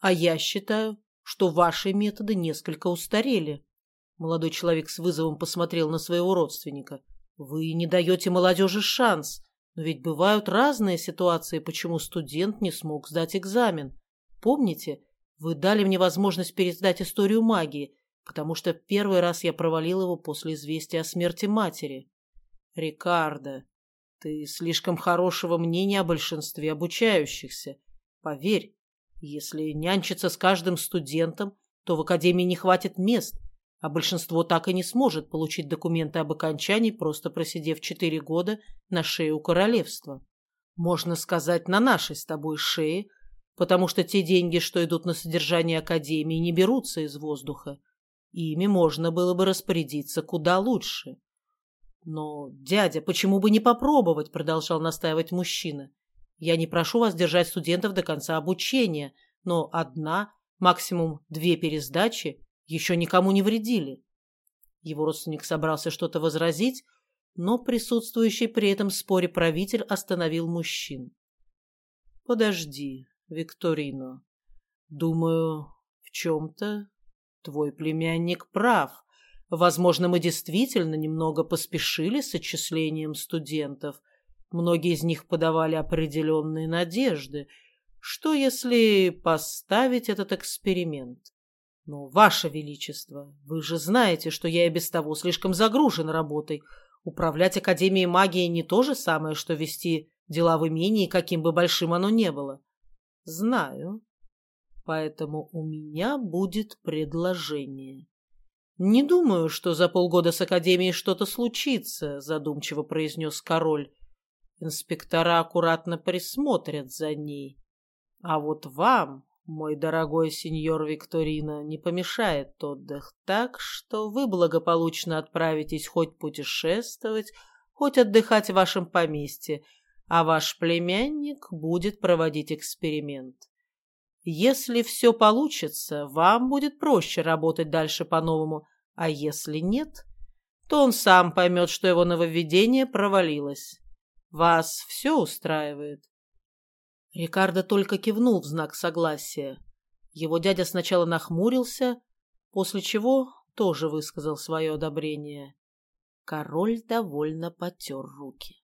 А я считаю, что ваши методы несколько устарели. Молодой человек с вызовом посмотрел на своего родственника. Вы не даете молодежи шанс. Но ведь бывают разные ситуации, почему студент не смог сдать экзамен. Помните, вы дали мне возможность пересдать историю магии, потому что первый раз я провалил его после известия о смерти матери. Рикардо, ты слишком хорошего мнения о большинстве обучающихся. Поверь, если нянчиться с каждым студентом, то в академии не хватит мест, а большинство так и не сможет получить документы об окончании, просто просидев четыре года на шее у королевства. Можно сказать, на нашей с тобой шее, потому что те деньги, что идут на содержание академии, не берутся из воздуха. Ими можно было бы распорядиться куда лучше. Но, дядя, почему бы не попробовать, продолжал настаивать мужчина. Я не прошу вас держать студентов до конца обучения, но одна, максимум две пересдачи еще никому не вредили. Его родственник собрался что-то возразить, но присутствующий при этом споре правитель остановил мужчин. «Подожди, Викторино. Думаю, в чем-то твой племянник прав. Возможно, мы действительно немного поспешили с отчислением студентов. Многие из них подавали определенные надежды. Что, если поставить этот эксперимент? Но, Ваше Величество, вы же знаете, что я и без того слишком загружен работой. Управлять Академией магии не то же самое, что вести дела в имении, каким бы большим оно не было. Знаю. Поэтому у меня будет предложение. Не думаю, что за полгода с Академией что-то случится, задумчиво произнес король. Инспектора аккуратно присмотрят за ней. А вот вам, мой дорогой сеньор Викторина, не помешает отдых, так что вы благополучно отправитесь хоть путешествовать, хоть отдыхать в вашем поместье, а ваш племянник будет проводить эксперимент. Если все получится, вам будет проще работать дальше по-новому, а если нет, то он сам поймет, что его нововведение провалилось. Вас все устраивает?» Рикардо только кивнул в знак согласия. Его дядя сначала нахмурился, после чего тоже высказал свое одобрение. Король довольно потер руки.